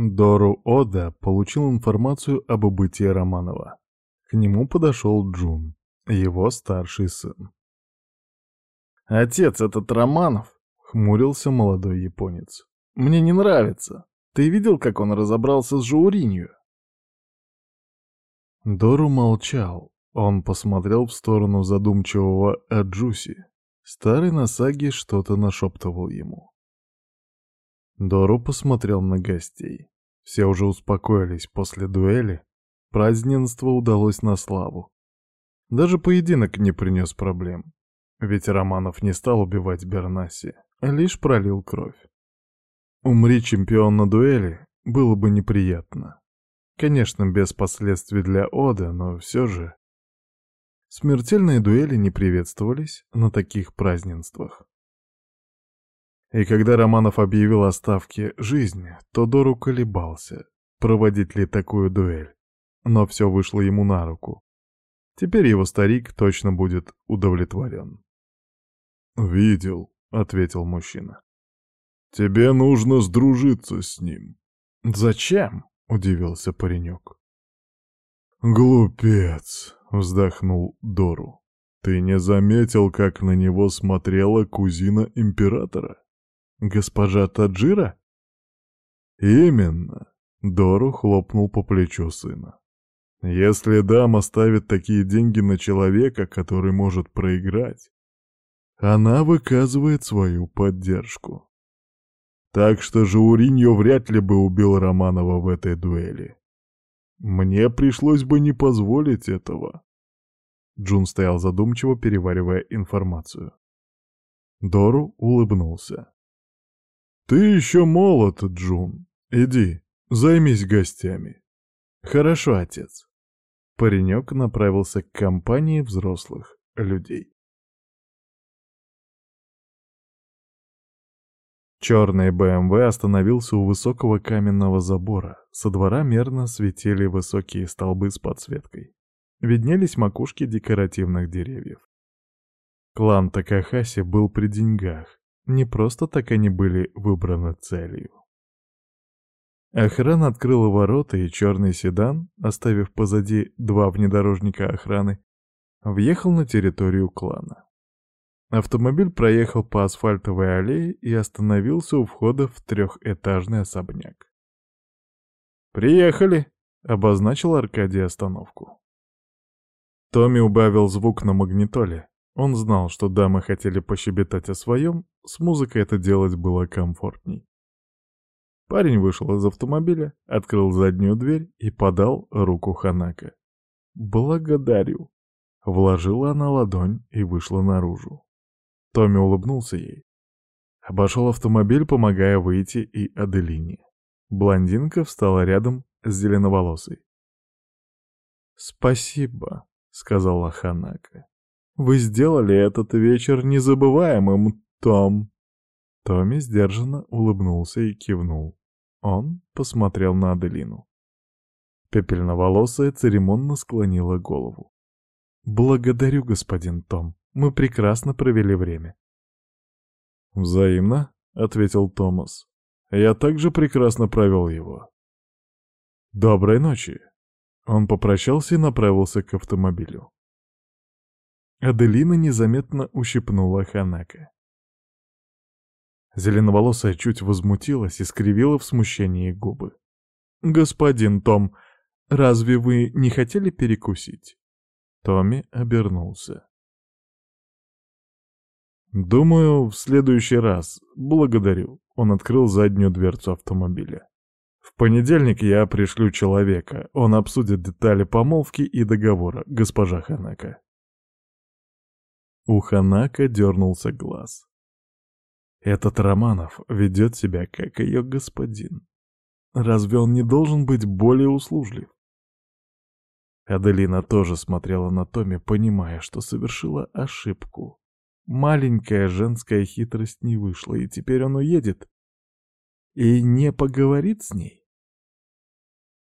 Дору Ода получил информацию об убытии Романова. К нему подошел Джун, его старший сын. «Отец, этот Романов!» — хмурился молодой японец. «Мне не нравится. Ты видел, как он разобрался с Жауринью?» Дору молчал. Он посмотрел в сторону задумчивого Аджуси. Старый Насаги что-то нашептывал ему. Дору посмотрел на гостей. Все уже успокоились после дуэли. Праздненство удалось на славу. Даже поединок не принес проблем. Ведь Романов не стал убивать Бернаси, а лишь пролил кровь. Умри чемпион на дуэли было бы неприятно. Конечно, без последствий для Ода, но все же... Смертельные дуэли не приветствовались на таких празднествах. И когда Романов объявил о ставке жизни, то Дору колебался, проводить ли такую дуэль. Но все вышло ему на руку. Теперь его старик точно будет удовлетворен. «Видел», — ответил мужчина. «Тебе нужно сдружиться с ним». «Зачем?» — удивился паренек. «Глупец», — вздохнул Дору. «Ты не заметил, как на него смотрела кузина императора? Госпожа Таджира?» «Именно», — Дору хлопнул по плечу сына. «Если дама ставит такие деньги на человека, который может проиграть, она выказывает свою поддержку. Так что Жауриньо вряд ли бы убил Романова в этой дуэли. Мне пришлось бы не позволить этого. Джун стоял задумчиво, переваривая информацию. Дору улыбнулся. «Ты еще молод, Джун. Иди, займись гостями». «Хорошо, отец». Паренек направился к компании взрослых людей. Черный БМВ остановился у высокого каменного забора. Со двора мерно светили высокие столбы с подсветкой. Виднелись макушки декоративных деревьев. Клан Такахаси был при деньгах. Не просто так они были выбраны целью. Охрана открыла ворота, и черный седан, оставив позади два внедорожника охраны, въехал на территорию клана. Автомобиль проехал по асфальтовой аллее и остановился у входа в трехэтажный особняк. «Приехали!» — обозначил Аркадий остановку. Томми убавил звук на магнитоле. Он знал, что дамы хотели пощебетать о своем, с музыкой это делать было комфортней. Парень вышел из автомобиля, открыл заднюю дверь и подал руку Ханака. «Благодарю!» Вложила она ладонь и вышла наружу. Томми улыбнулся ей. Обошел автомобиль, помогая выйти и Аделине. Блондинка встала рядом с зеленоволосой. «Спасибо», — сказала Ханака. «Вы сделали этот вечер незабываемым, Том». Томми сдержанно улыбнулся и кивнул. Он посмотрел на Аделину. Пепельноволосая церемонно склонила голову. «Благодарю, господин Том. Мы прекрасно провели время. «Взаимно», — ответил Томас. «Я также прекрасно провел его». «Доброй ночи». Он попрощался и направился к автомобилю. Аделина незаметно ущипнула Ханака. Зеленоволосая чуть возмутилась и скривила в смущении губы. «Господин Том, разве вы не хотели перекусить?» Томми обернулся. «Думаю, в следующий раз. Благодарю». Он открыл заднюю дверцу автомобиля. «В понедельник я пришлю человека. Он обсудит детали помолвки и договора, госпожа Ханака». У Ханака дернулся глаз. Этот Романов ведет себя как ее господин. Разве он не должен быть более услужлив? Аделина тоже смотрела на Томи, понимая, что совершила ошибку. Маленькая женская хитрость не вышла, и теперь он уедет. И не поговорит с ней.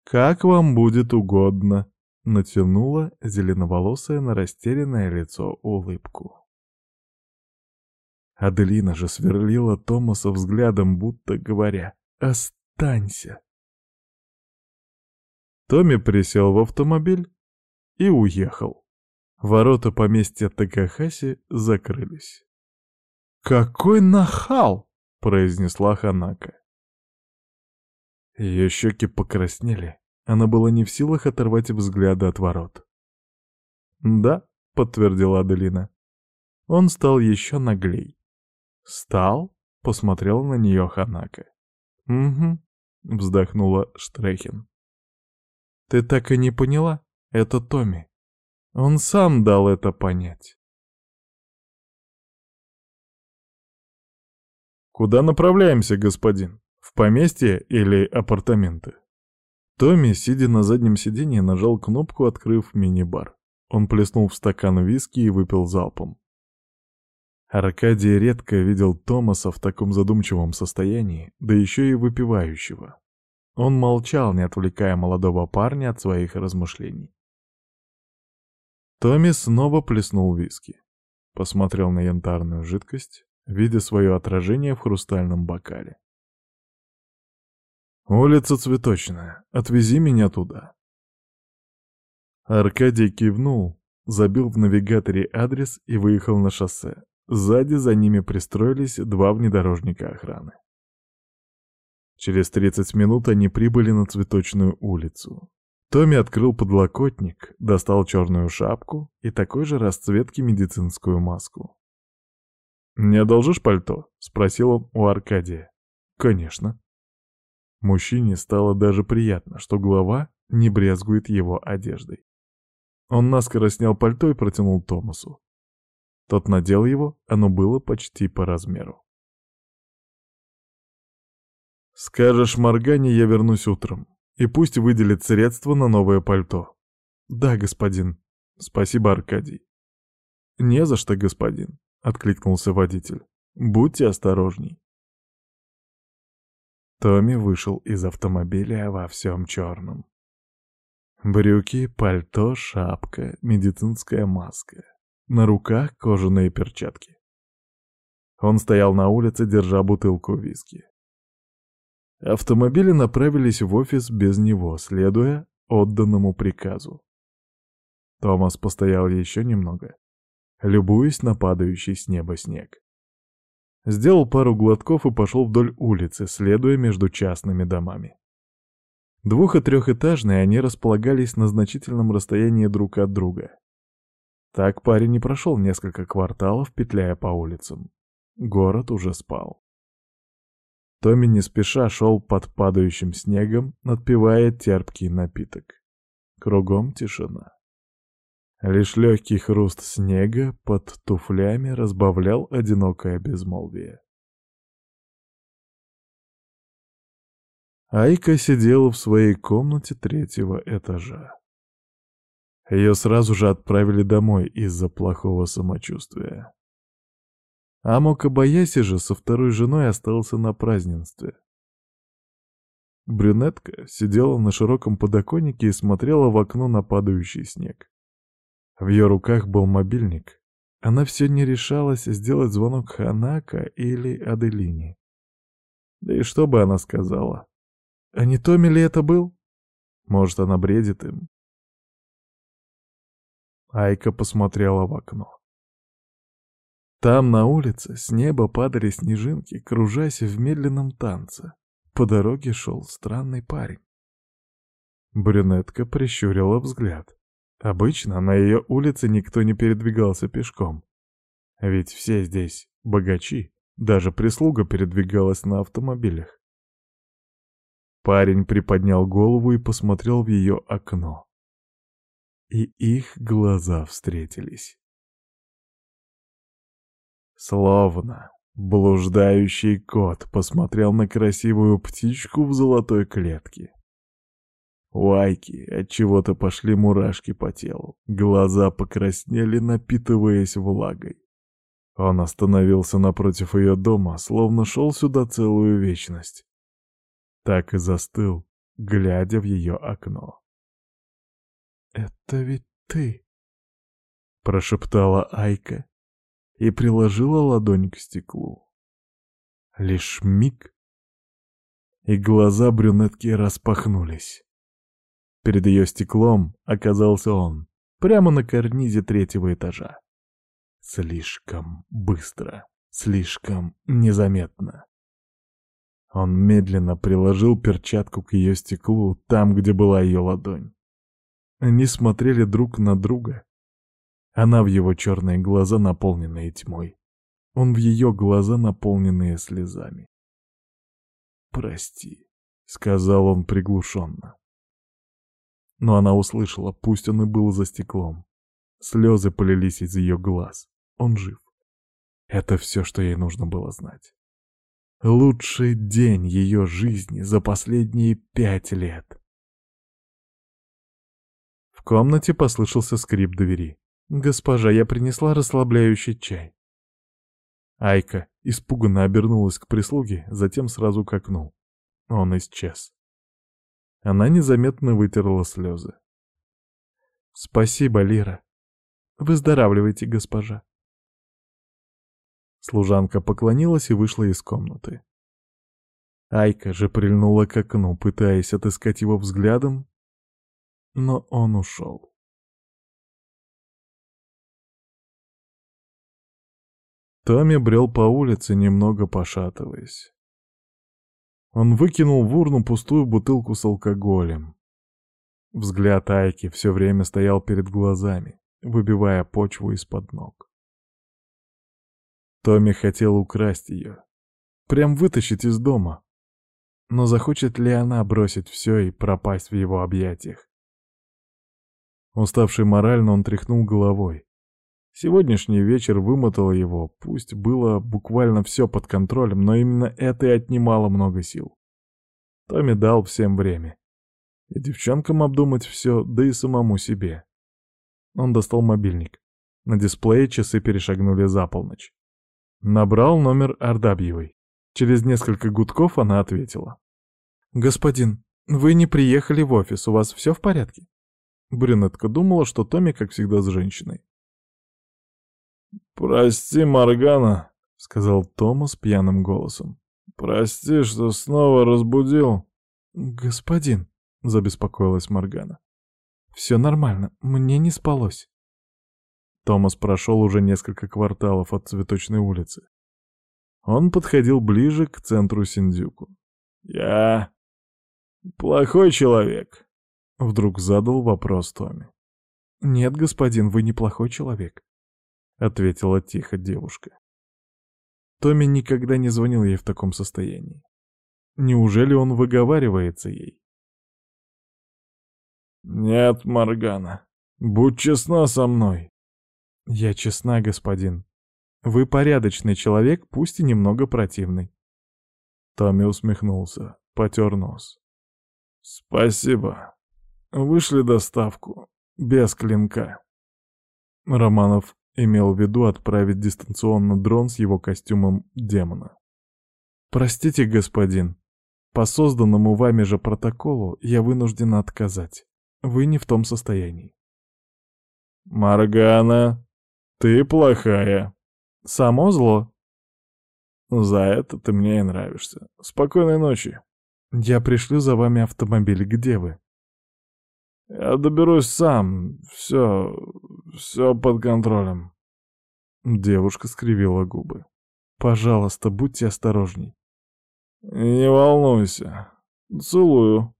«Как вам будет угодно», — натянула зеленоволосое на растерянное лицо улыбку. Аделина же сверлила Томаса взглядом, будто говоря «Останься». Томми присел в автомобиль и уехал. Ворота поместья Такахаси закрылись. «Какой нахал!» — произнесла Ханака. Ее щеки покраснели. Она была не в силах оторвать взгляда от ворот. «Да», — подтвердила Аделина. Он стал еще наглей. «Стал?» — посмотрел на нее Ханака. «Угу», — вздохнула Штрехин. «Ты так и не поняла? Это Томми. Он сам дал это понять». «Куда направляемся, господин? В поместье или апартаменты?» Томми, сидя на заднем сиденье, нажал кнопку, открыв мини-бар. Он плеснул в стакан виски и выпил залпом. Аркадий редко видел Томаса в таком задумчивом состоянии, да еще и выпивающего. Он молчал, не отвлекая молодого парня от своих размышлений. Томми снова плеснул виски. Посмотрел на янтарную жидкость, видя свое отражение в хрустальном бокале. «Улица Цветочная. Отвези меня туда». Аркадий кивнул, забил в навигаторе адрес и выехал на шоссе. Сзади за ними пристроились два внедорожника охраны. Через 30 минут они прибыли на Цветочную улицу. Томми открыл подлокотник, достал черную шапку и такой же расцветки медицинскую маску. «Не одолжишь пальто?» — спросил он у Аркадия. «Конечно». Мужчине стало даже приятно, что глава не брезгует его одеждой. Он наскоро снял пальто и протянул Томасу. Тот надел его, оно было почти по размеру. «Скажешь Моргане, я вернусь утром, и пусть выделит средства на новое пальто». «Да, господин». «Спасибо, Аркадий». «Не за что, господин», — откликнулся водитель. «Будьте осторожней». Томми вышел из автомобиля во всем черном. Брюки, пальто, шапка, медицинская маска. На руках кожаные перчатки. Он стоял на улице, держа бутылку виски. Автомобили направились в офис без него, следуя отданному приказу. Томас постоял еще немного, любуясь на падающий с неба снег. Сделал пару глотков и пошел вдоль улицы, следуя между частными домами. Двух- и трехэтажные они располагались на значительном расстоянии друг от друга. Так парень не прошел несколько кварталов, петляя по улицам. Город уже спал. Томми не спеша шел под падающим снегом, надпивая терпкий напиток. Кругом тишина. Лишь легкий хруст снега под туфлями разбавлял одинокое безмолвие. Айка сидела в своей комнате третьего этажа. Ее сразу же отправили домой из-за плохого самочувствия. Амо Кабаяси же со второй женой остался на празднестве. Брюнетка сидела на широком подоконнике и смотрела в окно на падающий снег. В ее руках был мобильник. Она все не решалась сделать звонок Ханака или Аделине. Да и что бы она сказала? А не Томми ли это был? Может, она бредит им? Айка посмотрела в окно. Там, на улице, с неба падали снежинки, кружась в медленном танце. По дороге шел странный парень. Брюнетка прищурила взгляд. Обычно на ее улице никто не передвигался пешком. Ведь все здесь богачи, даже прислуга передвигалась на автомобилях. Парень приподнял голову и посмотрел в ее окно. И их глаза встретились. Словно блуждающий кот посмотрел на красивую птичку в золотой клетке. У Айки от чего то пошли мурашки по телу, глаза покраснели, напитываясь влагой. Он остановился напротив ее дома, словно шел сюда целую вечность так и застыл, глядя в ее окно. «Это ведь ты!» — прошептала Айка и приложила ладонь к стеклу. Лишь миг, и глаза брюнетки распахнулись. Перед ее стеклом оказался он, прямо на карнизе третьего этажа. Слишком быстро, слишком незаметно. Он медленно приложил перчатку к ее стеклу, там, где была ее ладонь. Они смотрели друг на друга. Она в его черные глаза, наполненные тьмой. Он в ее глаза, наполненные слезами. «Прости», — сказал он приглушенно. Но она услышала, пусть он и был за стеклом. Слезы полились из ее глаз. Он жив. Это все, что ей нужно было знать. Лучший день ее жизни за последние пять лет. В комнате послышался скрип двери. «Госпожа, я принесла расслабляющий чай». Айка испуганно обернулась к прислуге, затем сразу к окну. Он исчез. Она незаметно вытерла слезы. «Спасибо, Лира. Выздоравливайте, госпожа». Служанка поклонилась и вышла из комнаты. Айка же прильнула к окну, пытаясь отыскать его взглядом, но он ушел. Томми брел по улице, немного пошатываясь. Он выкинул в урну пустую бутылку с алкоголем. Взгляд Айки все время стоял перед глазами, выбивая почву из-под ног. Томми хотел украсть ее, прям вытащить из дома. Но захочет ли она бросить все и пропасть в его объятиях? Уставший морально, он тряхнул головой. Сегодняшний вечер вымотал его, пусть было буквально все под контролем, но именно это и отнимало много сил. Томми дал всем время. И девчонкам обдумать все, да и самому себе. Он достал мобильник. На дисплее часы перешагнули за полночь. Набрал номер Ардабьевой. Через несколько гудков она ответила. «Господин, вы не приехали в офис, у вас все в порядке?» Брюнетка думала, что Томми, как всегда, с женщиной. «Прости, Моргана», — сказал Томас пьяным голосом. «Прости, что снова разбудил». «Господин», — забеспокоилась Моргана. «Все нормально, мне не спалось». Томас прошел уже несколько кварталов от Цветочной улицы. Он подходил ближе к центру Синдзюку. «Я плохой человек», — вдруг задал вопрос Томми. «Нет, господин, вы неплохой человек ответила тихо девушка. Томми никогда не звонил ей в таком состоянии. Неужели он выговаривается ей? «Нет, Моргана, будь честна со мной». «Я честна, господин. Вы порядочный человек, пусть и немного противный». Томми усмехнулся, потер нос. «Спасибо. Вышли доставку. Без клинка». Романов Имел в виду отправить дистанционно дрон с его костюмом демона. «Простите, господин, по созданному вами же протоколу я вынуждена отказать. Вы не в том состоянии». «Маргана, ты плохая». «Само зло». «За это ты мне и нравишься. Спокойной ночи». «Я пришлю за вами автомобиль. Где вы?» «Я доберусь сам. Все, все под контролем. Девушка скривила губы. Пожалуйста, будьте осторожней. Не волнуйся. Целую,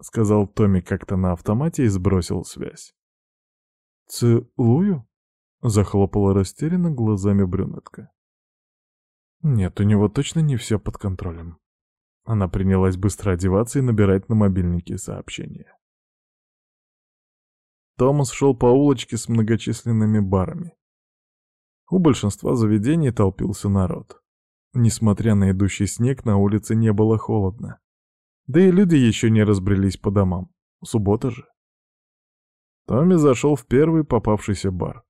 сказал Томми как-то на автомате и сбросил связь. Целую? Захлопала растерянно глазами брюнетка. Нет, у него точно не все под контролем. Она принялась быстро одеваться и набирать на мобильнике сообщения. Томас шел по улочке с многочисленными барами. У большинства заведений толпился народ. Несмотря на идущий снег, на улице не было холодно. Да и люди еще не разбрелись по домам. Суббота же. Томми зашел в первый попавшийся бар.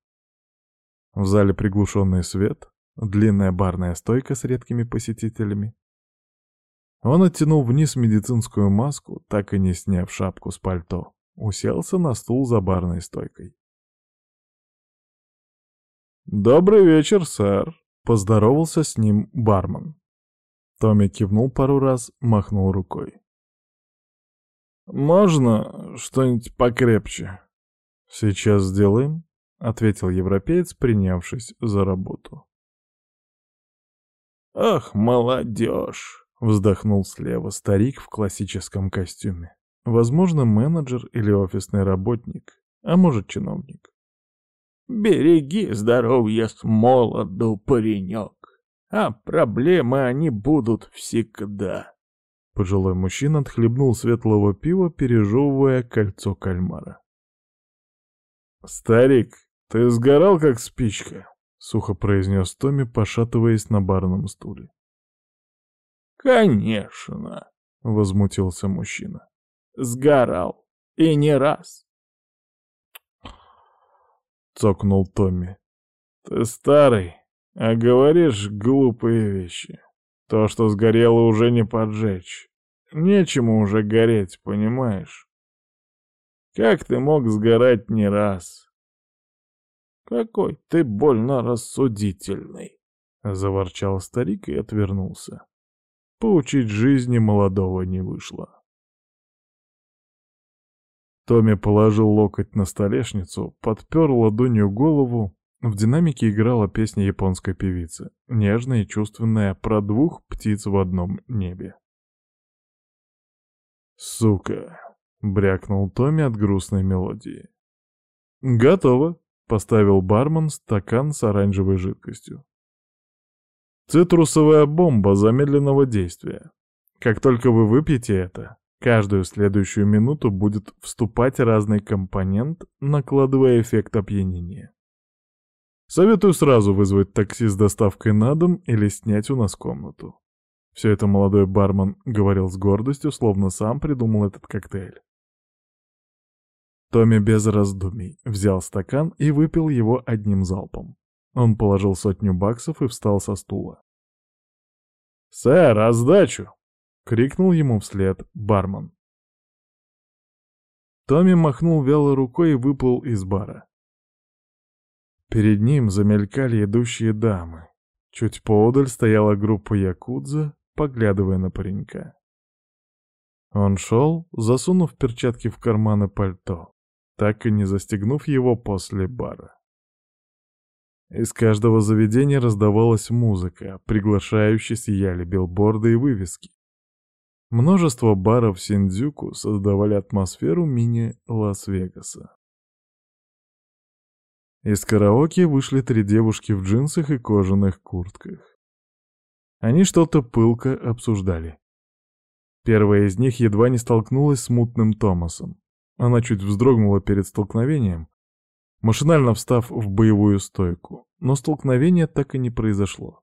В зале приглушенный свет, длинная барная стойка с редкими посетителями. Он оттянул вниз медицинскую маску, так и не сняв шапку с пальто уселся на стул за барной стойкой. «Добрый вечер, сэр», — поздоровался с ним бармен. Томми кивнул пару раз, махнул рукой. «Можно что-нибудь покрепче». «Сейчас сделаем», — ответил европеец, принявшись за работу. «Ах, молодежь!» — вздохнул слева старик в классическом костюме. Возможно, менеджер или офисный работник, а может, чиновник. «Береги здоровье с молоду, паренек, а проблемы они будут всегда». Пожилой мужчина отхлебнул светлого пива, пережевывая кольцо кальмара. «Старик, ты сгорал, как спичка», — сухо произнес Томми, пошатываясь на барном стуле. «Конечно», — возмутился мужчина. «Сгорал. И не раз». Цокнул Томми. «Ты старый, а говоришь глупые вещи. То, что сгорело, уже не поджечь. Нечему уже гореть, понимаешь? Как ты мог сгорать не раз? Какой ты больно рассудительный!» — заворчал старик и отвернулся. Поучить жизни молодого не вышло. Томми положил локоть на столешницу, подпер ладонью голову. В динамике играла песня японской певицы, нежная и чувственная, про двух птиц в одном небе. «Сука!» — брякнул Томми от грустной мелодии. «Готово!» — поставил бармен стакан с оранжевой жидкостью. Цитрусовая бомба замедленного действия. Как только вы выпьете это, каждую следующую минуту будет вступать разный компонент, накладывая эффект опьянения. Советую сразу вызвать такси с доставкой на дом или снять у нас комнату. Все это молодой бармен говорил с гордостью, словно сам придумал этот коктейль. Томми без раздумий взял стакан и выпил его одним залпом. Он положил сотню баксов и встал со стула. «Сэр, сдачу!» — крикнул ему вслед бармен. Томми махнул вяло рукой и выплыл из бара. Перед ним замелькали идущие дамы. Чуть поодаль стояла группа якудза, поглядывая на паренька. Он шел, засунув перчатки в карманы пальто, так и не застегнув его после бара. Из каждого заведения раздавалась музыка, приглашающие сияли билборды и вывески. Множество баров Синдзюку создавали атмосферу мини-Лас-Вегаса. Из караоке вышли три девушки в джинсах и кожаных куртках. Они что-то пылко обсуждали. Первая из них едва не столкнулась с мутным Томасом. Она чуть вздрогнула перед столкновением, машинально встав в боевую стойку, но столкновение так и не произошло.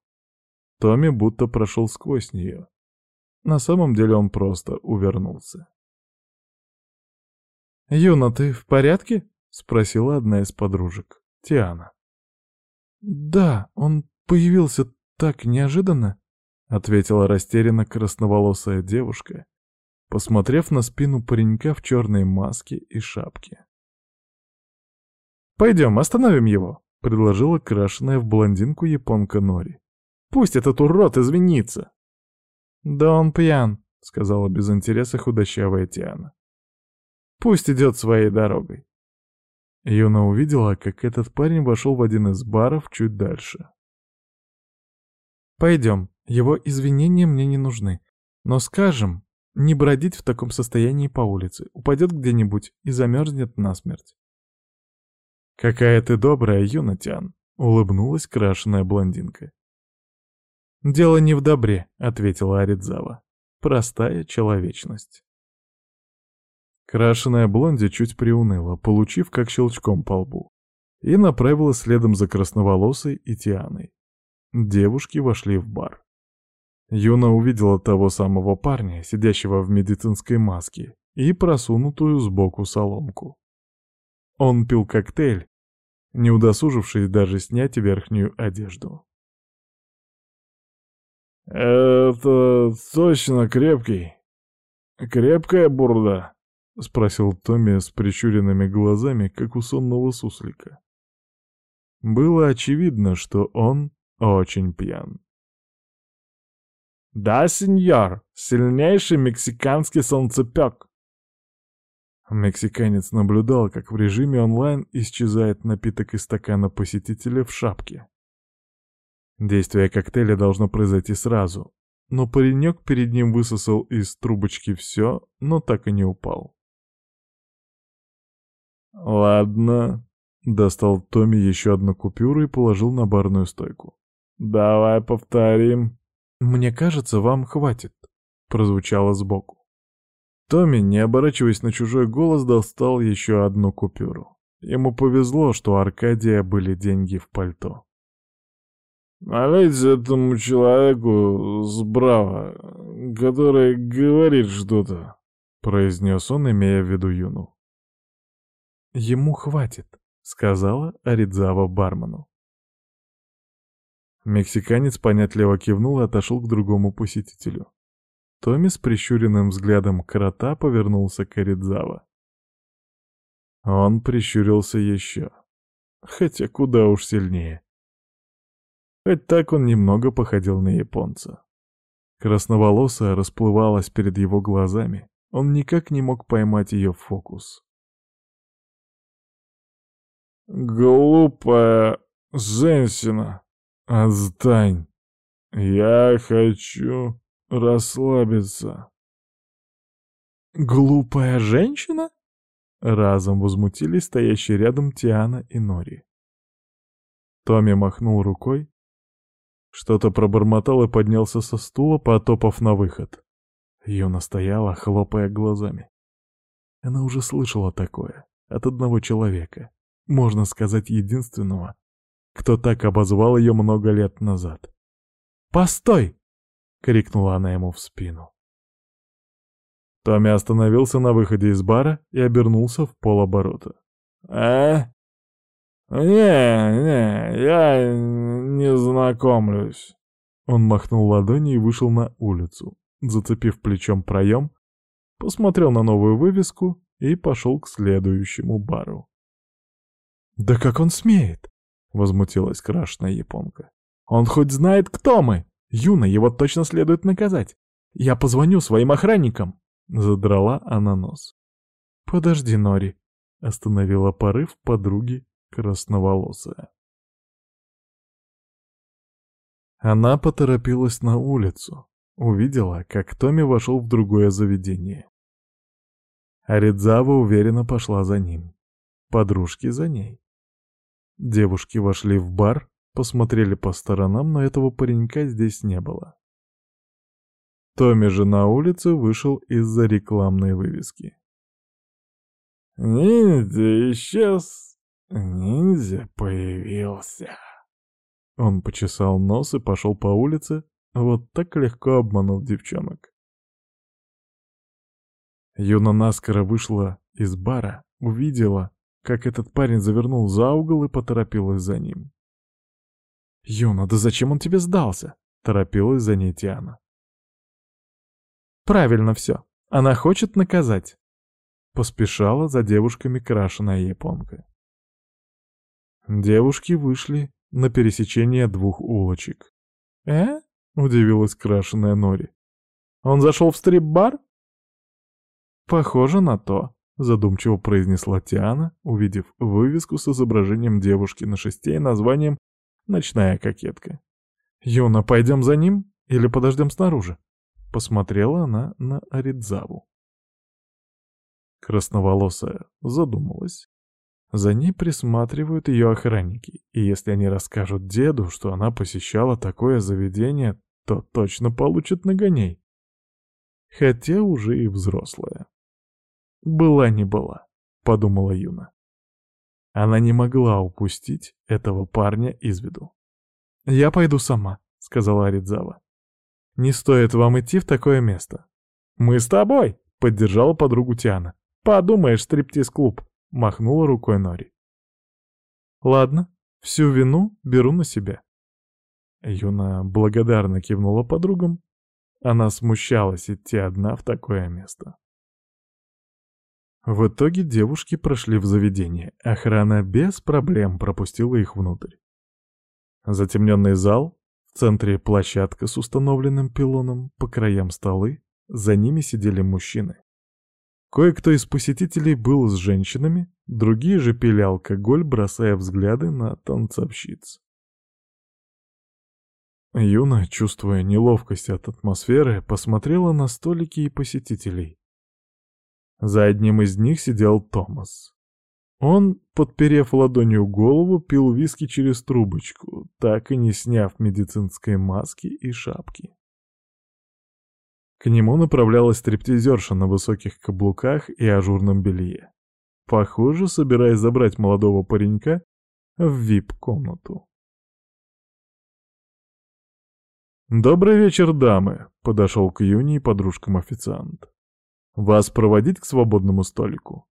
Томми будто прошел сквозь нее. На самом деле он просто увернулся. «Юна, ты в порядке?» — спросила одна из подружек, Тиана. «Да, он появился так неожиданно», — ответила растерянно красноволосая девушка, посмотрев на спину паренька в черной маске и шапке. «Пойдем, остановим его», — предложила крашеная в блондинку японка Нори. «Пусть этот урод извинится». «Да он пьян», — сказала без интереса худощавая Тиана. «Пусть идет своей дорогой». Юна увидела, как этот парень вошел в один из баров чуть дальше. «Пойдем, его извинения мне не нужны. Но скажем, не бродить в таком состоянии по улице, упадет где-нибудь и замерзнет насмерть. «Какая ты добрая, Юнатян!» — улыбнулась крашеная блондинка. «Дело не в добре», — ответила Аридзава. «Простая человечность». Крашеная блонди чуть приуныла, получив как щелчком по лбу, и направилась следом за красноволосой и Тианой. Девушки вошли в бар. Юна увидела того самого парня, сидящего в медицинской маске, и просунутую сбоку соломку. Он пил коктейль, не удосужившись даже снять верхнюю одежду. «Это точно крепкий. Крепкая бурда?» — спросил Томми с прищуренными глазами, как у сонного суслика. Было очевидно, что он очень пьян. «Да, сеньор, сильнейший мексиканский солнцепек», Мексиканец наблюдал, как в режиме онлайн исчезает напиток из стакана посетителя в шапке. Действие коктейля должно произойти сразу, но паренек перед ним высосал из трубочки все, но так и не упал. «Ладно», — достал Томми еще одну купюру и положил на барную стойку. «Давай повторим». «Мне кажется, вам хватит», — прозвучало сбоку. Томми, не оборачиваясь на чужой голос, достал еще одну купюру. Ему повезло, что у Аркадия были деньги в пальто. «Налейте этому человеку справа, который говорит что-то», — произнес он, имея в виду Юну. «Ему хватит», — сказала Аридзава бармену. Мексиканец понятливо кивнул и отошел к другому посетителю. Томми с прищуренным взглядом крота повернулся к Аридзава. Он прищурился еще. Хотя куда уж сильнее. Хоть так он немного походил на японца. Красноволосая расплывалась перед его глазами. Он никак не мог поймать ее в фокус. «Глупая женщина, отстань! Я хочу...» расслабиться. «Глупая женщина?» Разом возмутились стоящие рядом Тиана и Нори. Томми махнул рукой, что-то пробормотал и поднялся со стула, потопав на выход. Юна стояла, хлопая глазами. Она уже слышала такое от одного человека, можно сказать, единственного, кто так обозвал ее много лет назад. «Постой!» — крикнула она ему в спину. Томми остановился на выходе из бара и обернулся в полоборота. «А? Не, не, я не знакомлюсь». Он махнул ладонью и вышел на улицу, зацепив плечом проем, посмотрел на новую вывеску и пошел к следующему бару. «Да как он смеет?» — возмутилась крашеная японка. «Он хоть знает, кто мы!» Юна, его точно следует наказать. Я позвоню своим охранникам!» Задрала она нос. «Подожди, Нори», — остановила порыв подруги красноволосая. Она поторопилась на улицу, увидела, как Томми вошел в другое заведение. Аридзава уверенно пошла за ним. Подружки за ней. Девушки вошли в бар, Посмотрели по сторонам, но этого паренька здесь не было. Томми же на улице вышел из-за рекламной вывески. «Ниндзя исчез, ниндзя появился». Он почесал нос и пошел по улице, вот так легко обманув девчонок. Юна наскоро вышла из бара, увидела, как этот парень завернул за угол и поторопилась за ним. «Юна, да зачем он тебе сдался?» — торопилась за ней Тиана. «Правильно все. Она хочет наказать». Поспешала за девушками крашеная японка. Девушки вышли на пересечение двух улочек. «Э?» — удивилась крашеная Нори. «Он зашел в стрип-бар?» «Похоже на то», — задумчиво произнесла Тиана, увидев вывеску с изображением девушки на шесте и названием Ночная кокетка. «Юна, пойдем за ним или подождем снаружи?» Посмотрела она на Аридзаву. Красноволосая задумалась. За ней присматривают ее охранники, и если они расскажут деду, что она посещала такое заведение, то точно получит нагоней. Хотя уже и взрослая. «Была не была», — подумала Юна. Она не могла упустить этого парня из виду. «Я пойду сама», — сказала Аридзава. «Не стоит вам идти в такое место». «Мы с тобой», — поддержала подругу Тиана. «Подумаешь, стриптиз-клуб», — махнула рукой Нори. «Ладно, всю вину беру на себя». Юна благодарно кивнула подругам. Она смущалась идти одна в такое место. В итоге девушки прошли в заведение. Охрана без проблем пропустила их внутрь. Затемненный зал, в центре площадка с установленным пилоном, по краям столы, за ними сидели мужчины. Кое-кто из посетителей был с женщинами, другие же пили алкоголь, бросая взгляды на танцовщиц. Юна, чувствуя неловкость от атмосферы, посмотрела на столики и посетителей. За одним из них сидел Томас. Он, подперев ладонью голову, пил виски через трубочку, так и не сняв медицинской маски и шапки. К нему направлялась стриптизерша на высоких каблуках и ажурном белье. Похоже, собираясь забрать молодого паренька в вип-комнату. «Добрый вечер, дамы!» — подошел к Юни и подружкам официант. «Вас проводить к свободному столику?»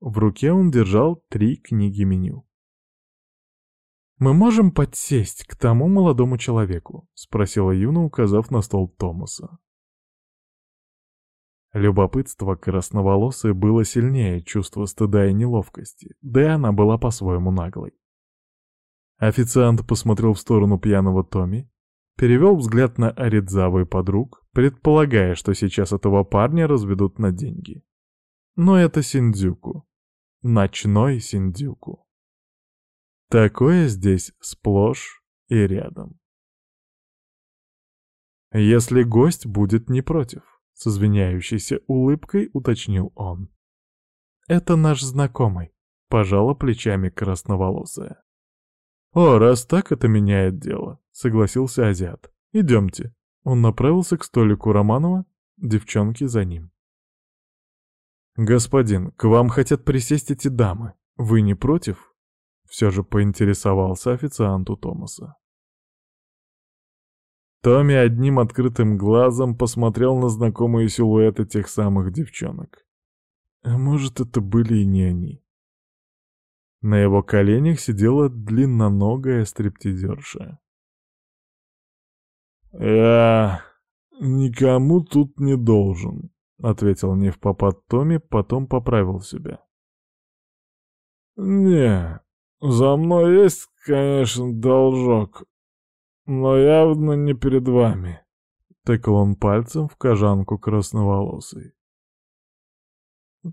В руке он держал три книги меню. «Мы можем подсесть к тому молодому человеку?» — спросила Юна, указав на стол Томаса. Любопытство красноволосой было сильнее чувства стыда и неловкости, да и она была по-своему наглой. Официант посмотрел в сторону пьяного Томи, перевел взгляд на Аридзаву подруг, предполагая, что сейчас этого парня разведут на деньги. Но это Синдзюку. Ночной Синдзюку. Такое здесь сплошь и рядом. Если гость будет не против. С извиняющейся улыбкой уточнил он. «Это наш знакомый», — пожала плечами красноволосая. «О, раз так, это меняет дело», — согласился азиат. «Идемте». Он направился к столику Романова, девчонки за ним. «Господин, к вам хотят присесть эти дамы. Вы не против?» Все же поинтересовался официант у Томаса. Томми одним открытым глазом посмотрел на знакомые силуэты тех самых девчонок. А может, это были и не они. На его коленях сидела длинноногая стриптизерша. «Я никому тут не должен», — ответил не в Томми, потом поправил себя. «Не, за мной есть, конечно, должок, но явно не перед вами», — тыкал он пальцем в кожанку красноволосой.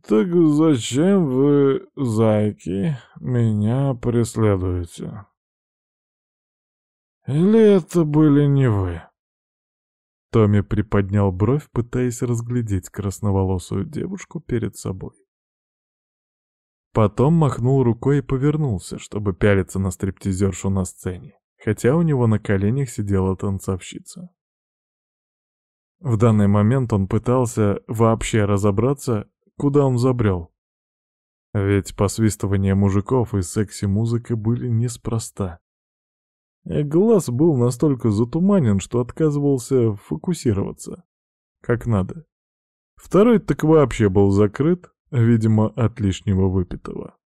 «Так зачем вы, зайки, меня преследуете? Или это были не вы?» Томми приподнял бровь, пытаясь разглядеть красноволосую девушку перед собой. Потом махнул рукой и повернулся, чтобы пялиться на стриптизершу на сцене хотя у него на коленях сидела танцовщица. В данный момент он пытался вообще разобраться, куда он забрел. Ведь посвистывание мужиков и секси-музыка были неспроста. И глаз был настолько затуманен, что отказывался фокусироваться. Как надо. Второй так вообще был закрыт, видимо, от лишнего выпитого.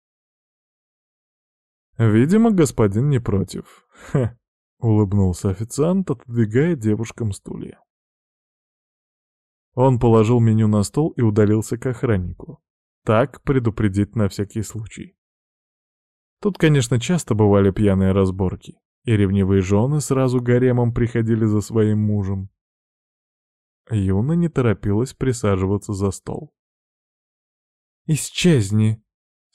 «Видимо, господин не против. Ха!» — улыбнулся официант, отодвигая девушкам стулья. Он положил меню на стол и удалился к охраннику. Так предупредить на всякий случай. Тут, конечно, часто бывали пьяные разборки, и ревнивые жены сразу гаремом приходили за своим мужем. Юна не торопилась присаживаться за стол. «Исчезни!» —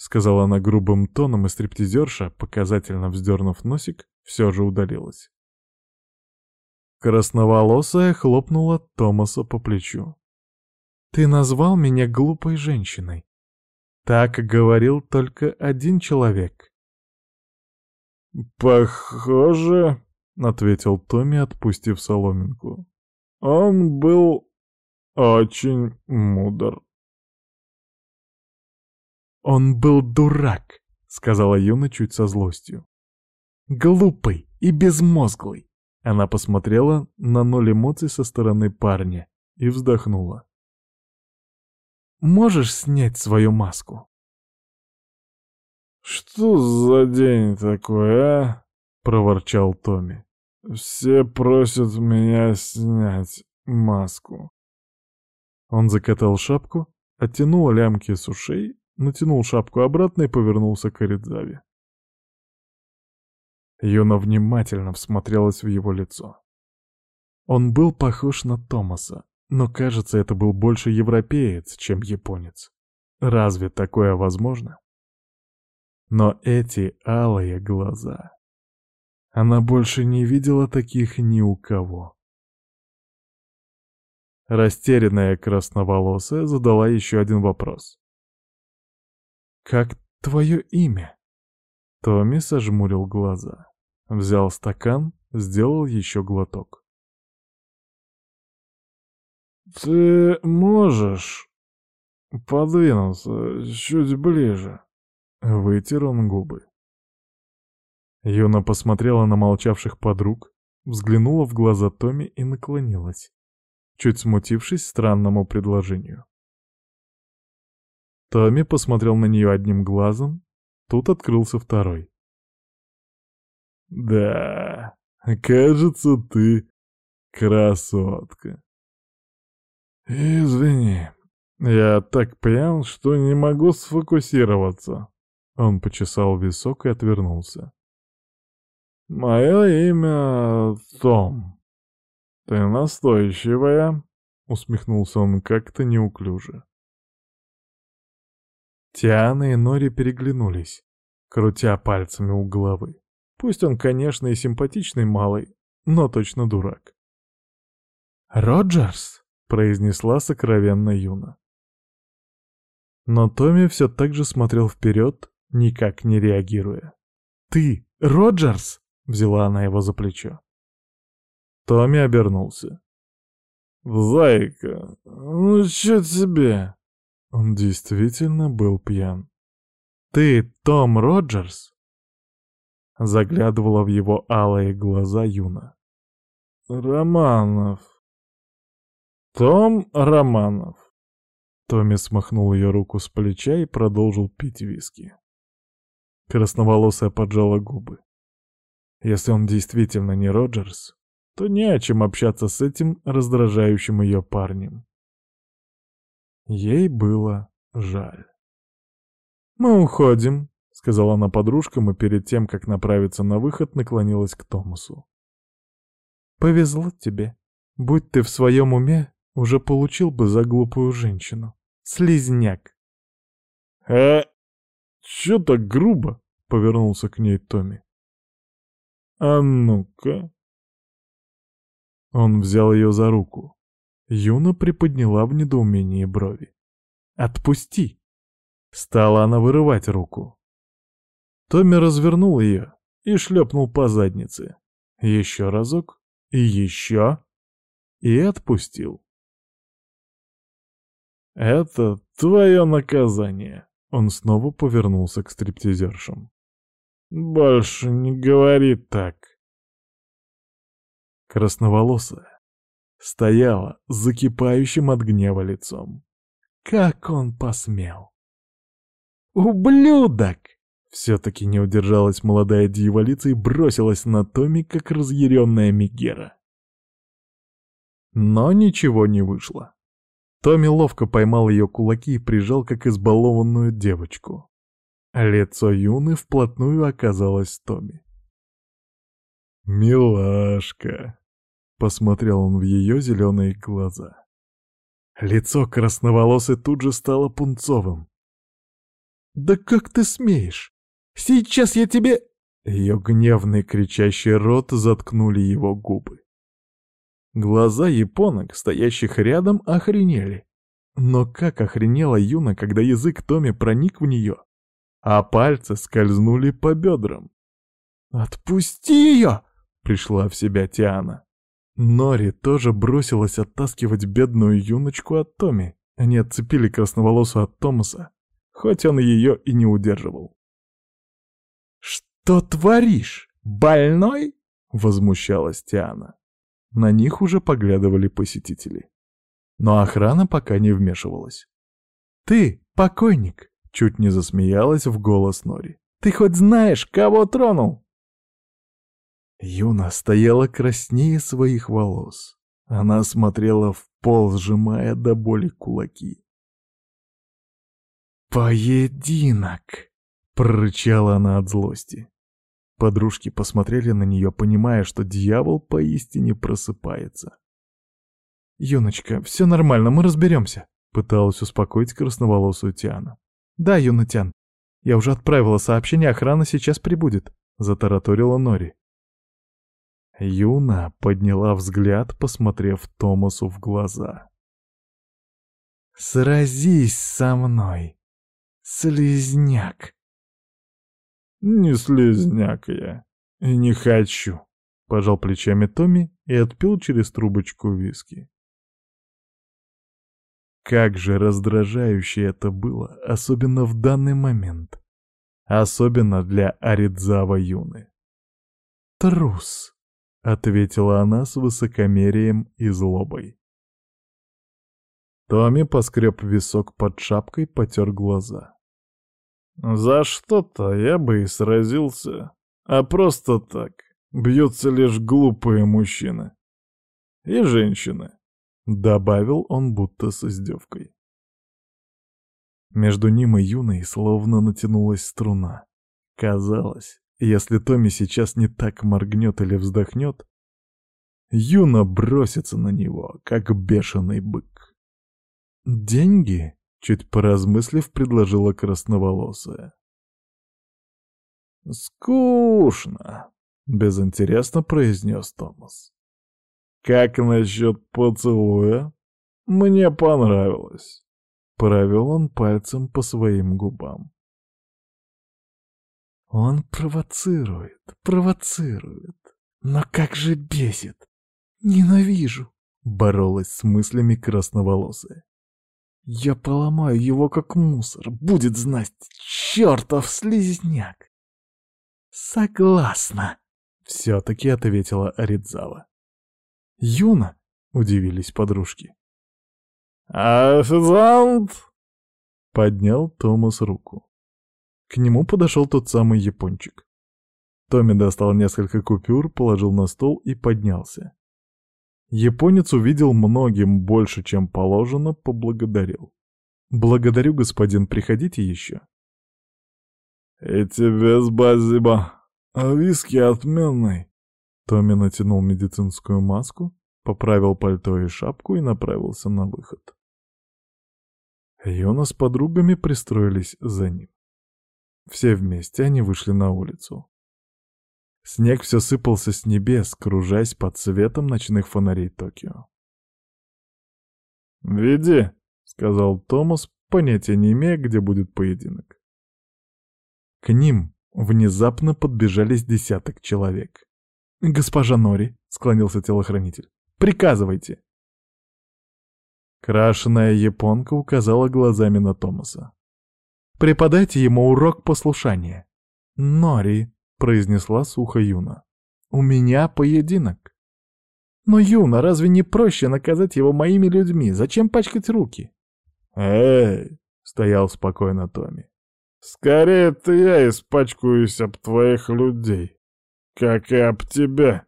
сказала она грубым тоном, и стриптизерша, показательно вздернув носик, все же удалилась. Красноволосая хлопнула Томаса по плечу. «Ты назвал меня глупой женщиной. Так говорил только один человек». «Похоже», — ответил Томми, отпустив соломинку. «Он был очень мудр». «Он был дурак», — сказала Юна чуть со злостью. «Глупый и безмозглый». Она посмотрела на ноль эмоций со стороны парня и вздохнула. «Можешь снять свою маску?» «Что за день такой, а?» — проворчал Томми. «Все просят меня снять маску». Он закатал шапку, оттянул лямки с ушей натянул шапку обратно и повернулся к Аридзаве. Юна внимательно всмотрелась в его лицо. Он был похож на Томаса, но, кажется, это был больше европеец, чем японец. Разве такое возможно? Но эти алые глаза... Она больше не видела таких ни у кого. Растерянная красноволосая задала еще один вопрос. «Как твое имя?» Томми сожмурил глаза. Взял стакан, сделал еще глоток. «Ты можешь подвинуться чуть ближе?» Вытер он губы. Юна посмотрела на молчавших подруг, взглянула в глаза Томми и наклонилась, чуть смутившись странному предложению. Томми посмотрел на нее одним глазом, тут открылся второй. «Да, кажется, ты красотка». «Извини, я так пьян, что не могу сфокусироваться». Он почесал висок и отвернулся. «Мое имя Том. Ты настойчивая», — усмехнулся он как-то неуклюже. Тиана и Нори переглянулись, крутя пальцами у головы. Пусть он, конечно, и симпатичный малый, но точно дурак. «Роджерс!» произнесла сокровенно Юна. Но Томми все так же смотрел вперед, никак не реагируя. «Ты, Роджерс!» — взяла она его за плечо. Томми обернулся. «Зайка, ну что тебе?» Он действительно был пьян. «Ты Том Роджерс?» Заглядывала в его алые глаза Юна. «Романов», том Романов. Томми смахнул ее руку с плеча и продолжил пить виски. Красноволосая поджала губы. Если он действительно не Роджерс, то не о чем общаться с этим раздражающим ее парнем. Ей было жаль. «Мы уходим», — сказала она подружкам и перед тем, как направиться на выход, наклонилась к Томасу. «Повезло тебе. Будь ты в своем уме, уже получил бы за глупую женщину. Слизняк. «Э, чё так грубо?» — повернулся к ней Томми. «А ну-ка». Он взял ее за руку. Юна приподняла в недоумении брови. «Отпусти!» Стала она вырывать руку. Томми развернул ее и шлепнул по заднице. Еще разок, и еще, и отпустил. «Это твое наказание!» Он снова повернулся к стриптизершам. «Больше не говори так!» Красноволосая стояла закипающим от гнева лицом. Как он посмел! «Ублюдок!» Все-таки не удержалась молодая дьяволица и бросилась на Томми, как разъяренная Мегера. Но ничего не вышло. Томми ловко поймал ее кулаки и прижал, как избалованную девочку. Лицо Юны вплотную оказалось Томми. «Милашка!» — посмотрел он в ее зеленые глаза. Лицо красноволосой тут же стало пунцовым. «Да как ты смеешь? Сейчас я тебе...» Ее гневный кричащий рот заткнули его губы. Глаза японок, стоящих рядом, охренели. Но как охренела Юна, когда язык Томи проник в нее, а пальцы скользнули по бедрам. «Отпусти ее!» — пришла в себя Тиана. Нори тоже бросилась оттаскивать бедную юночку от Томи. Они отцепили красноволосую от Томаса, хоть он ее и не удерживал. «Что творишь, больной?» — возмущалась Тиана. На них уже поглядывали посетители. Но охрана пока не вмешивалась. «Ты, покойник!» — чуть не засмеялась в голос Нори. «Ты хоть знаешь, кого тронул?» Юна стояла краснее своих волос. Она смотрела в пол, сжимая до боли кулаки. «Поединок!» — прорычала она от злости. Подружки посмотрели на нее, понимая, что дьявол поистине просыпается. «Юночка, все нормально, мы разберемся», Пыталась успокоить красноволосую Тиана. «Да, Юнатян, я уже отправила сообщение, охрана сейчас прибудет», — затараторила Нори. Юна подняла взгляд, посмотрев Томасу в глаза. «Сразись со мной, слизняк!» «Не слизняк я, и не хочу», — пожал плечами Томми и отпил через трубочку виски. Как же раздражающе это было, особенно в данный момент. Особенно для Аридзава Юны. «Трус», — ответила она с высокомерием и злобой. Томми поскреб висок под шапкой, потер глаза. «За что-то я бы и сразился, а просто так бьются лишь глупые мужчины. И женщины. Добавил он будто с издевкой. Между ним и Юной словно натянулась струна. Казалось, если Томми сейчас не так моргнет или вздохнет, Юна бросится на него, как бешеный бык. «Деньги?» — чуть поразмыслив, предложила красноволосая. «Скучно», — безинтересно произнес Томас. «Как насчет поцелуя? Мне понравилось». Провел он пальцем по своим губам. Он провоцирует, провоцирует. Но как же бесит! Ненавижу! Боролась с мыслями красноволосая. Я поломаю его как мусор, будет знать, чертов слизняк! Согласна! Все-таки ответила Аридзава. «Юна?» — удивились подружки. «Официант!» — поднял Томас руку. К нему подошел тот самый япончик. Томми достал несколько купюр, положил на стол и поднялся. Японец увидел многим больше, чем положено, поблагодарил. «Благодарю, господин, приходите еще». «И тебе спасибо. А виски отменный». Томми натянул медицинскую маску, поправил пальто и шапку и направился на выход. Йона с подругами пристроились за ним. Все вместе они вышли на улицу. Снег все сыпался с небес, кружась под светом ночных фонарей Токио. «Веди», — сказал Томас, понятия не имея, где будет поединок. К ним внезапно подбежались десяток человек. «Госпожа Нори», — склонился телохранитель, — «приказывайте». Крашеная японка указала глазами на Томаса. «Преподайте ему урок послушания». «Нори», — произнесла сухо Юна, — «у меня поединок». «Но, Юна, разве не проще наказать его моими людьми? Зачем пачкать руки?» «Эй!» — стоял спокойно Томми. «Скорее это я испачкаюсь об твоих людей как и об тебя».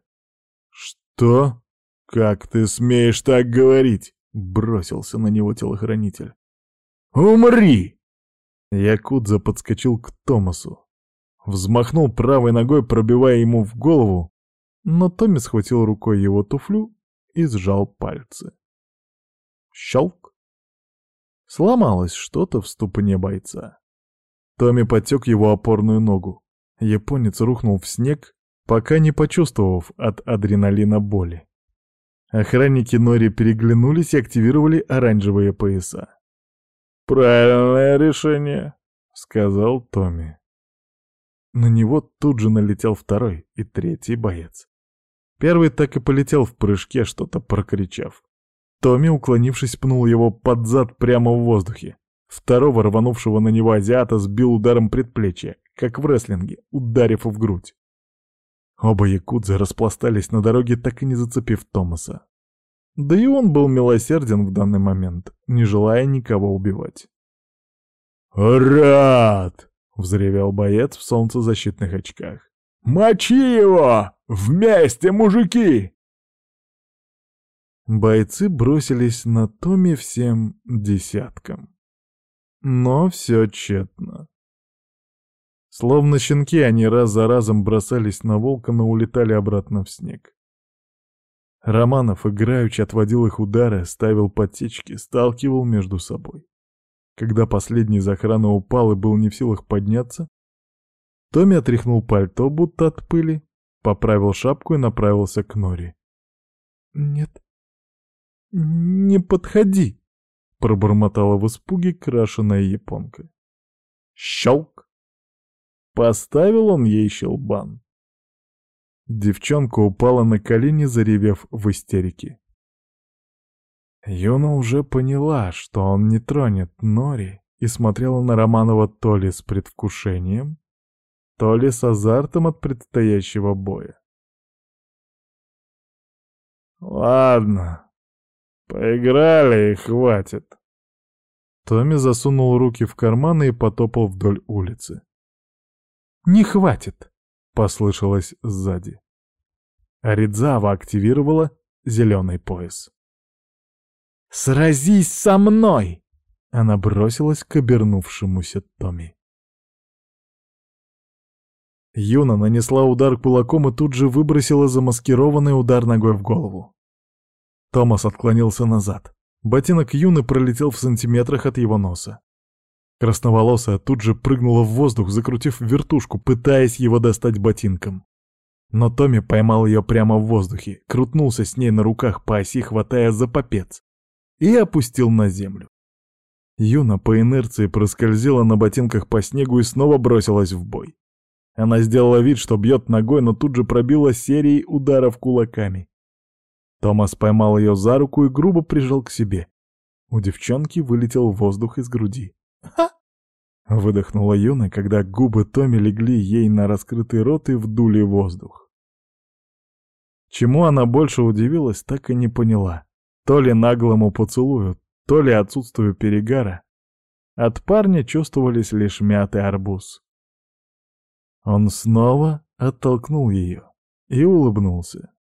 «Что? Как ты смеешь так говорить?» — бросился на него телохранитель. «Умри!» Якудза подскочил к Томасу. Взмахнул правой ногой, пробивая ему в голову, но Томми схватил рукой его туфлю и сжал пальцы. Щелк! Сломалось что-то в ступне бойца. Томми потек его опорную ногу. Японец рухнул в снег, пока не почувствовав от адреналина боли. Охранники Нори переглянулись и активировали оранжевые пояса. «Правильное решение», — сказал Томми. На него тут же налетел второй и третий боец. Первый так и полетел в прыжке, что-то прокричав. Томми, уклонившись, пнул его под зад прямо в воздухе. Второго, рванувшего на него азиата, сбил ударом предплечья, как в рестлинге, ударив в грудь. Оба якудзы распластались на дороге, так и не зацепив Томаса. Да и он был милосерден в данный момент, не желая никого убивать. «Рад!» — взревел боец в солнцезащитных очках. «Мочи его! Вместе, мужики!» Бойцы бросились на Томи всем десяткам. Но все тщетно. Словно щенки, они раз за разом бросались на волка, но улетали обратно в снег. Романов играючи отводил их удары, ставил подтечки, сталкивал между собой. Когда последний из охраны упал и был не в силах подняться, Томми отряхнул пальто, будто от пыли, поправил шапку и направился к Нори. «Нет, не подходи!» — пробормотала в испуге крашеная японка. Щелк! Поставил он ей щелбан. Девчонка упала на колени, заревев в истерике. Юна уже поняла, что он не тронет Нори, и смотрела на Романова то ли с предвкушением, то ли с азартом от предстоящего боя. «Ладно, поиграли и хватит». Томми засунул руки в карманы и потопал вдоль улицы. «Не хватит!» Послышалось сзади. Аридзава активировала зеленый пояс. «Сразись со мной!» Она бросилась к обернувшемуся Томи. Юна нанесла удар кулаком и тут же выбросила замаскированный удар ногой в голову. Томас отклонился назад. Ботинок Юны пролетел в сантиметрах от его носа. Красноволосая тут же прыгнула в воздух, закрутив вертушку, пытаясь его достать ботинком. Но Томми поймал ее прямо в воздухе, крутнулся с ней на руках по оси, хватая за попец, и опустил на землю. Юна по инерции проскользила на ботинках по снегу и снова бросилась в бой. Она сделала вид, что бьет ногой, но тут же пробила серией ударов кулаками. Томас поймал ее за руку и грубо прижал к себе. У девчонки вылетел воздух из груди. Ха!» Выдохнула Юна, когда губы Томи легли ей на раскрытый рот и вдули воздух. Чему она больше удивилась, так и не поняла. То ли наглому поцелую, то ли отсутствию перегара. От парня чувствовались лишь мятый арбуз. Он снова оттолкнул ее и улыбнулся.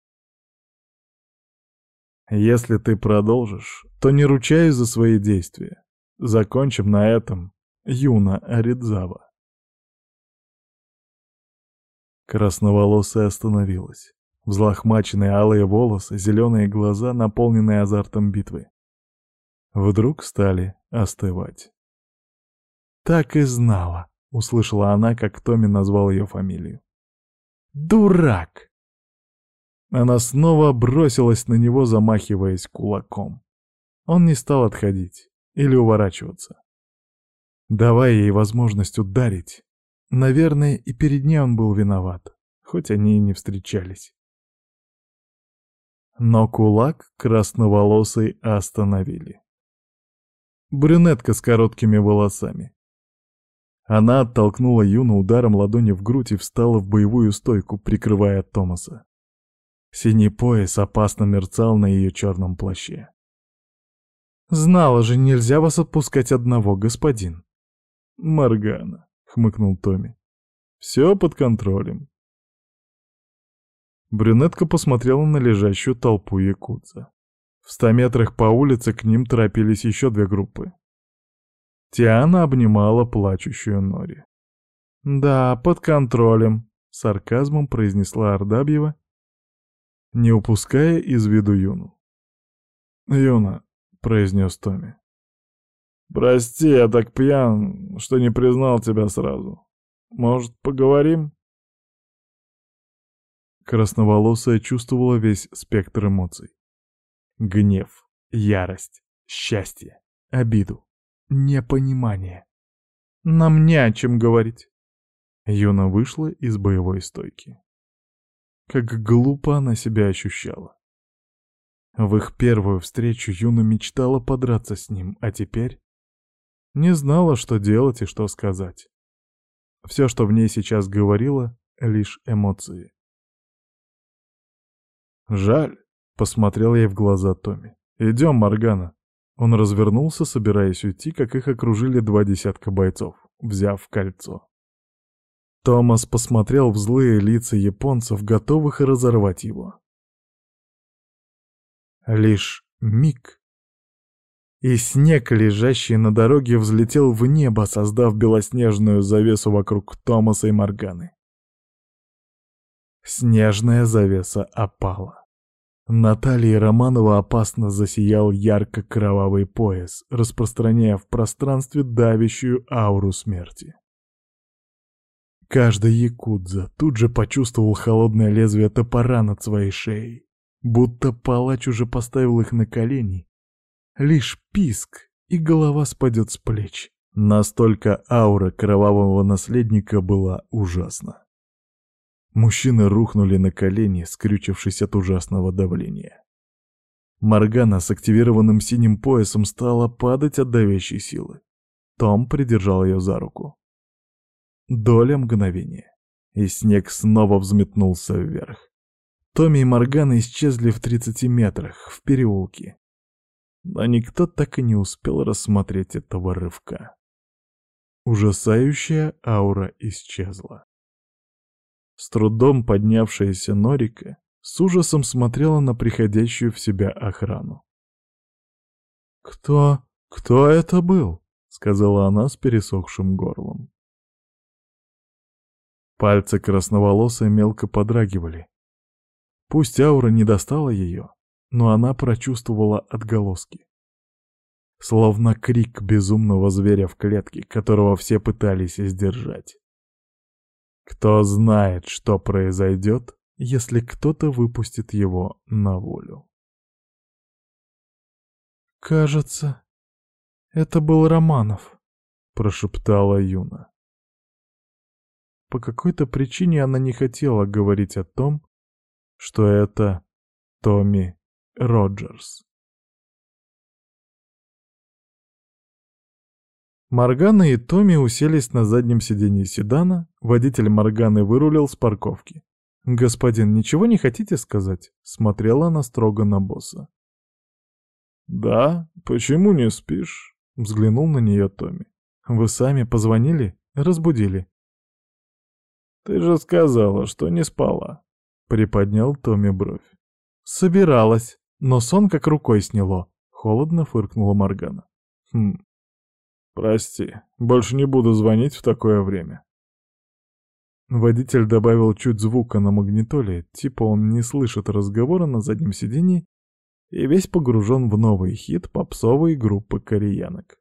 «Если ты продолжишь, то не ручаюсь за свои действия. Закончим на этом, Юна Аридзава. Красноволосая остановилась. Взлохмаченные алые волосы, зеленые глаза, наполненные азартом битвы. Вдруг стали остывать. «Так и знала», — услышала она, как Томми назвал ее фамилию. «Дурак!» Она снова бросилась на него, замахиваясь кулаком. Он не стал отходить или уворачиваться. Давая ей возможность ударить, наверное, и перед ней он был виноват, хоть они и не встречались. Но кулак красноволосый остановили. Брюнетка с короткими волосами. Она оттолкнула Юну ударом ладони в грудь и встала в боевую стойку, прикрывая Томаса. Синий пояс опасно мерцал на ее черном плаще. Знала же, нельзя вас отпускать одного, господин. Маргана, хмыкнул Томми. Все под контролем. Брюнетка посмотрела на лежащую толпу якудза. В ста метрах по улице к ним торопились еще две группы. Тиана обнимала плачущую Нори. «Да, под контролем», — сарказмом произнесла Ардабьева, не упуская из виду Юну. «Юна, произнес Томми. «Прости, я так пьян, что не признал тебя сразу. Может, поговорим?» Красноволосая чувствовала весь спектр эмоций. Гнев, ярость, счастье, обиду, непонимание. Нам не о чем говорить. Юна вышла из боевой стойки. Как глупо она себя ощущала. В их первую встречу Юна мечтала подраться с ним, а теперь не знала, что делать и что сказать. Все, что в ней сейчас говорило, — лишь эмоции. «Жаль», — посмотрел ей в глаза Томми. «Идем, Моргана». Он развернулся, собираясь уйти, как их окружили два десятка бойцов, взяв кольцо. Томас посмотрел в злые лица японцев, готовых разорвать его. Лишь миг. И снег, лежащий на дороге, взлетел в небо, создав белоснежную завесу вокруг Томаса и Морганы. Снежная завеса опала. На талии Романова опасно засиял ярко-кровавый пояс, распространяя в пространстве давящую ауру смерти. Каждый якудза тут же почувствовал холодное лезвие топора над своей шеей, будто палач уже поставил их на колени. Лишь писк, и голова спадет с плеч. Настолько аура кровавого наследника была ужасна. Мужчины рухнули на колени, скрючившись от ужасного давления. Моргана с активированным синим поясом стала падать от давящей силы. Том придержал ее за руку. Доля мгновения, и снег снова взметнулся вверх. Томми и Моргана исчезли в 30 метрах, в переулке. Но никто так и не успел рассмотреть этого рывка. Ужасающая аура исчезла. С трудом поднявшаяся Норика с ужасом смотрела на приходящую в себя охрану. «Кто... кто это был?» — сказала она с пересохшим горлом. Пальцы красноволосой мелко подрагивали. Пусть аура не достала ее, но она прочувствовала отголоски. Словно крик безумного зверя в клетке, которого все пытались сдержать. Кто знает, что произойдет, если кто-то выпустит его на волю. «Кажется, это был Романов», — прошептала Юна. По какой-то причине она не хотела говорить о том, что это Томми Роджерс. Моргана и Томми уселись на заднем сиденье седана, водитель Морганы вырулил с парковки. «Господин, ничего не хотите сказать?» — смотрела она строго на босса. «Да, почему не спишь?» — взглянул на нее Томми. «Вы сами позвонили? Разбудили?» «Ты же сказала, что не спала», — приподнял Томми бровь. «Собиралась, но сон как рукой сняло», — холодно фыркнула Моргана. «Хм, прости, больше не буду звонить в такое время». Водитель добавил чуть звука на магнитоле, типа он не слышит разговора на заднем сиденье и весь погружен в новый хит попсовой группы кореянок.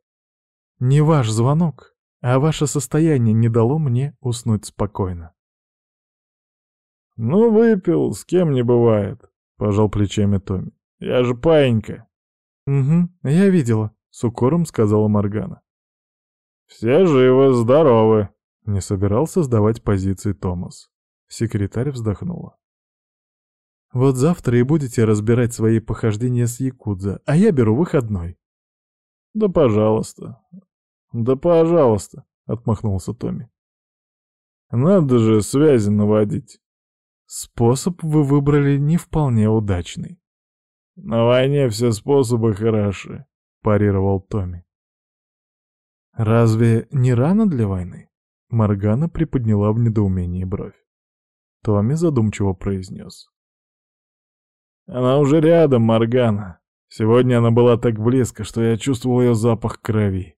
«Не ваш звонок, а ваше состояние не дало мне уснуть спокойно. «Ну, выпил, с кем не бывает», — пожал плечами Томми. «Я же паинька». «Угу, я видела», — с укором сказала Моргана. «Все живы, здоровы», — не собирался сдавать позиции Томас. Секретарь вздохнула. «Вот завтра и будете разбирать свои похождения с Якудза, а я беру выходной». «Да пожалуйста. «Да пожалуйста», — отмахнулся Томми. «Надо же связи наводить». «Способ вы выбрали не вполне удачный». «На войне все способы хороши», — парировал Томми. «Разве не рано для войны?» Моргана приподняла в недоумении бровь. Томми задумчиво произнес. «Она уже рядом, Моргана. Сегодня она была так близко, что я чувствовал ее запах крови.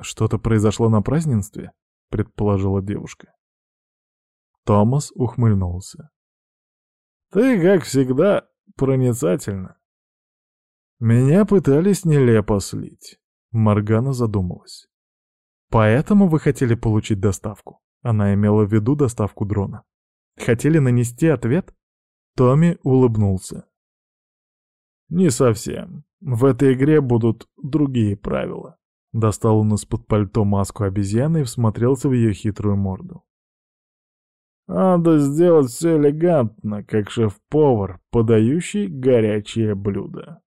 «Что-то произошло на празднестве?» — предположила девушка. Томас ухмыльнулся. «Ты, как всегда, проницательна». «Меня пытались нелепо слить», — Моргана задумалась. «Поэтому вы хотели получить доставку?» Она имела в виду доставку дрона. «Хотели нанести ответ?» Томми улыбнулся. «Не совсем. В этой игре будут другие правила». Достал он из-под пальто маску обезьяны и всмотрелся в ее хитрую морду. «Надо сделать все элегантно, как шеф-повар, подающий горячее блюдо».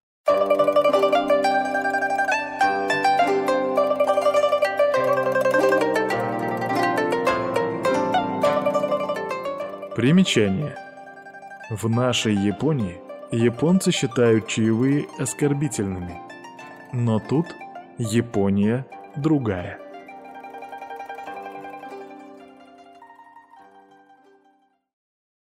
Примечание. В нашей Японии японцы считают чаевые оскорбительными. Но тут Япония другая.